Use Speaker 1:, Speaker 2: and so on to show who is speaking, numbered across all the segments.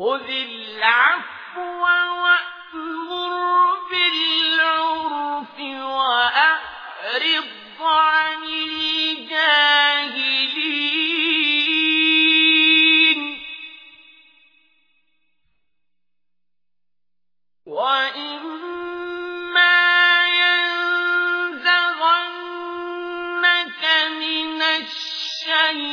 Speaker 1: خذ العفو وأمر بالعرف وأعرض عن الجاهلين وإما ينزغنك من الشيطان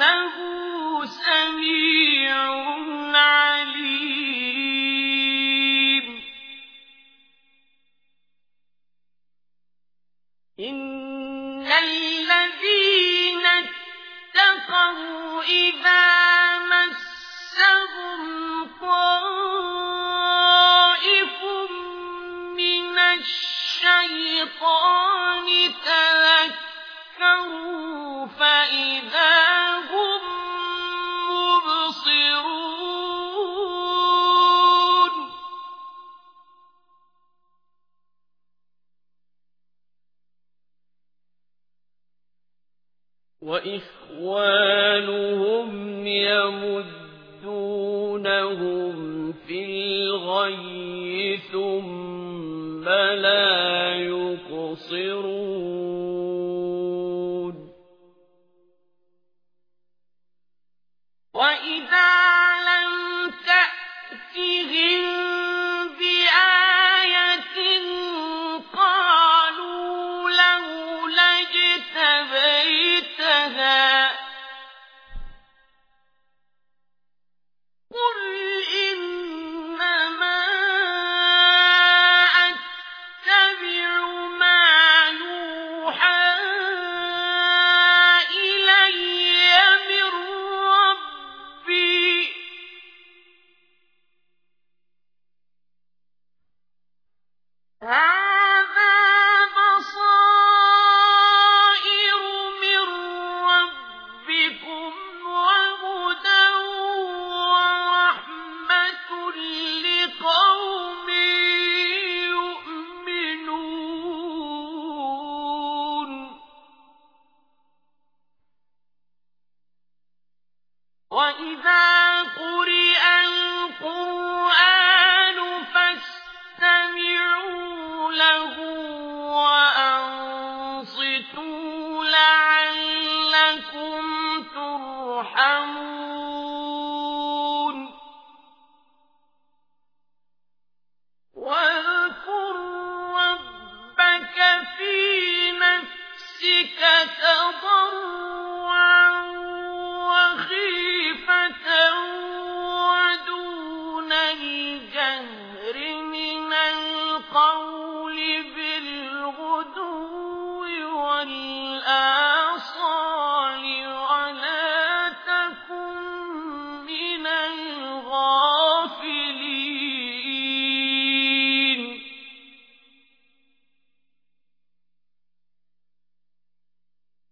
Speaker 1: إنه سميع عليم. إن الذين إذا مسهم طائف من الشيطان تذكروا فإذا وإخوانهم يمدونهم في الغي ثم لا يقصرون. وإذا لولا تضرعا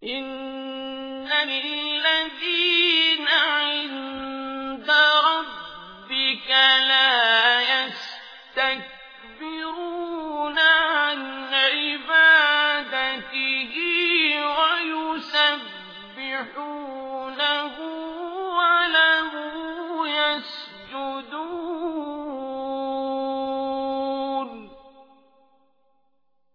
Speaker 1: إن الذين عند ربك لا يستكبرون عن عبادته ويسبحونه وله يسبحون